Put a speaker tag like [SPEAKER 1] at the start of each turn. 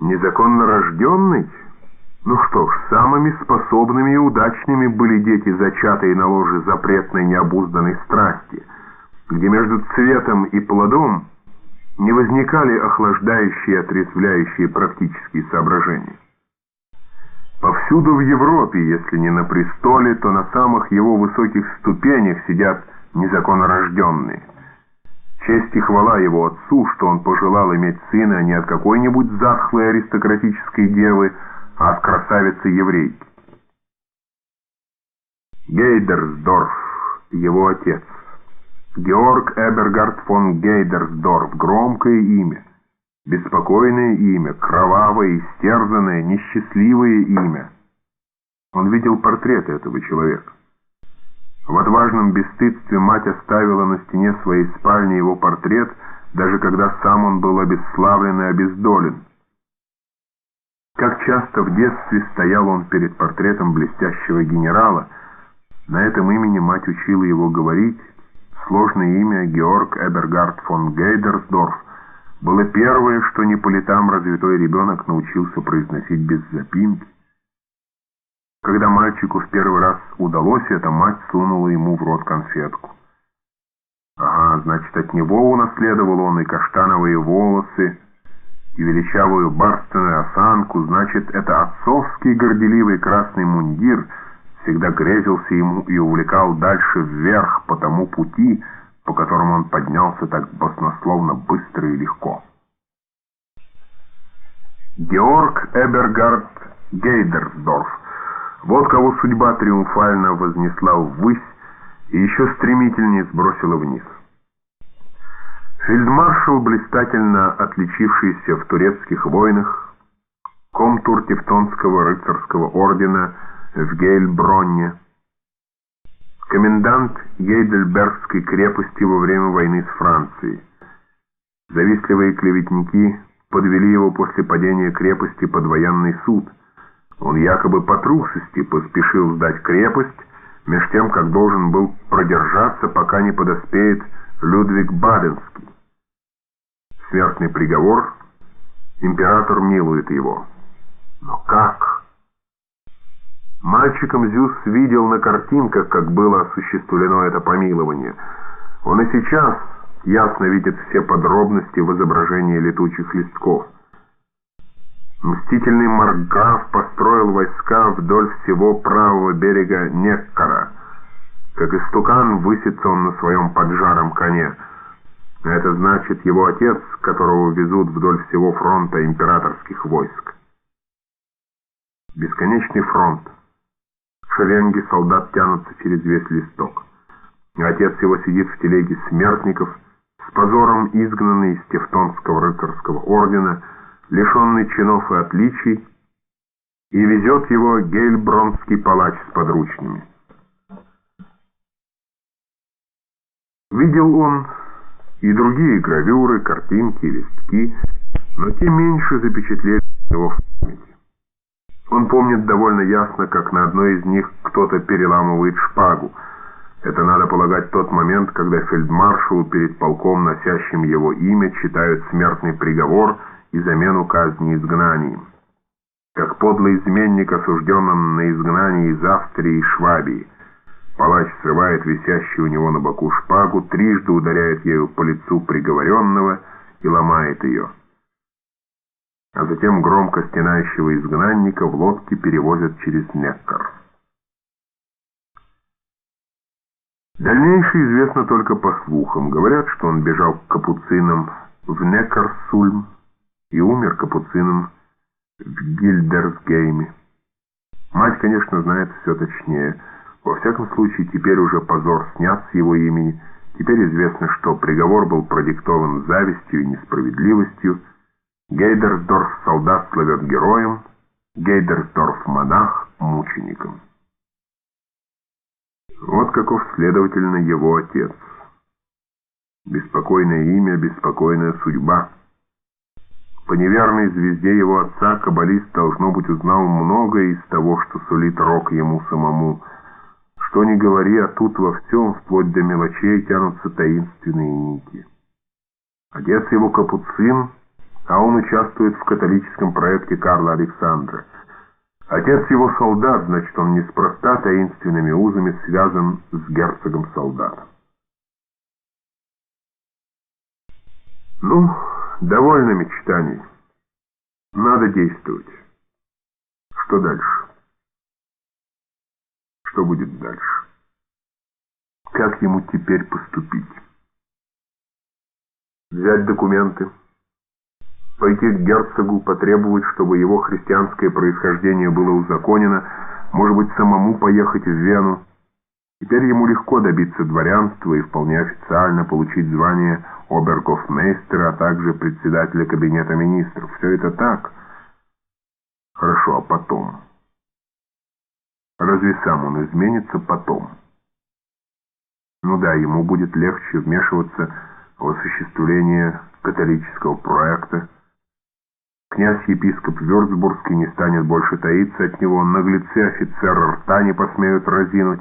[SPEAKER 1] Незаконно рожденный? Ну что ж, самыми способными и удачными были дети, зачатые на ложе запретной необузданной страсти, где между цветом и плодом не возникали охлаждающие и отрезвляющие практические соображения. Повсюду в Европе, если не на престоле, то на самых его высоких ступенях сидят незаконнорожденные. Честь и хвала его отцу, что он пожелал иметь сына не от какой-нибудь захлой аристократической девы, а от красавицы-еврейки. Гейдерсдорф, его отец. Георг Эбергард фон Гейдерсдорф, громкое имя. Беспокойное имя, кровавое, истерзанное, несчастливое имя. Он видел портрет этого человека. В отважном бесстыдстве мать оставила на стене своей спальни его портрет, даже когда сам он был обесславлен и обездолен. Как часто в детстве стоял он перед портретом блестящего генерала, на этом имени мать учила его говорить. Сложное имя Георг Эбергард фон Гейдерсдорф было первое, что не по летам развитой ребенок научился произносить без запинки. Когда мальчику в первый раз удалось это, мать сунула ему в рот конфетку. Ага, значит, от него унаследовал он и каштановые волосы, и величавую барственную осанку, значит, это отцовский горделивый красный мундир всегда грезился ему и увлекал дальше вверх по тому пути, по которому он поднялся так баснословно быстро и легко. Георг Эбергард Гейдерсдорф вот кого судьба триумфально вознесла ввысь и еще стремительнее сбросила вниз. Фельдмаршал, блистательно отличившийся в турецких войнах, комтур Тевтонского рыцарского ордена в Гейльбронне, комендант Гейдельбергской крепости во время войны с Францией. Завистливые клеветники подвели его после падения крепости под военный суд – он якобы по трусости поспешил сдать крепость, меж тем, как должен был продержаться, пока не подоспеет Людвиг Баденский. Смертный приговор, император милует его. Но как? Мальчиком Зюс видел на картинках, как было осуществлено это помилование. Он и сейчас ясно видит все подробности в изображении летучих листков. Мстительный Марграф построил войска вдоль всего правого берега Неккара. Как истукан высится он на своем поджаром коне. Это значит его отец, которого везут вдоль всего фронта императорских войск. Бесконечный фронт. Шеренги солдат тянутся через весь листок. Отец его сидит в телеге смертников, с позором изгнанный из Тевтонского рыцарского ордена, лишенный чинов и отличий, и везет его гельбронский палач с подручными. Видел он и другие гравюры, картинки, листки, но те меньше запечатлели его в памяти. Он помнит довольно ясно, как на одной из них кто-то переламывает шпагу. Это, надо полагать, тот момент, когда фельдмаршалу перед полком, носящим его имя, читают смертный приговор — и замену казни изгнанием, как подлый изменник, осужденным на изгнание из Австрии и Швабии. Палач срывает висящую у него на боку шпагу, трижды ударяет ею по лицу приговоренного и ломает ее. А затем громко стенающего изгнанника в лодке перевозят через Неккар. Дальнейшее известно только по слухам. Говорят, что он бежал к капуцинам в Неккарсульм, и умер капуцином в Гильдерсгейме. Мать, конечно, знает все точнее. Во всяком случае, теперь уже позор снят с его имени. Теперь известно, что приговор был продиктован завистью и несправедливостью. Гейдерсдорф солдат славят героем, Гейдерсдорф монах мучеником. Вот каков, следовательно, его отец. Беспокойное имя, беспокойная судьба. По неверной звезде его отца каббалист, должно быть, узнал многое из того, что сулит рок ему самому. Что ни говори, а тут во всем, вплоть до мелочей, тянутся таинственные нити. Отец его капуцин, а он участвует в католическом проекте Карла Александра. Отец его солдат, значит, он неспроста таинственными узами связан с герцогом-солдатом. Ну, довольно мечтаний. Надо действовать. Что дальше? Что будет дальше? Как ему теперь поступить? Взять документы, пойти к герцогу, потребовать, чтобы его христианское происхождение было узаконено, может быть, самому поехать в Вену. Теперь ему легко добиться дворянства и вполне официально получить звание обергофмейстера, а также председателя кабинета министров. Все это так. Хорошо, а потом? Разве сам он изменится потом? Ну да, ему будет легче вмешиваться в осуществление католического проекта, Князь-епископ Вюрцбургский не станет больше таиться от него, наглецы офицера рта не посмеют разинуть.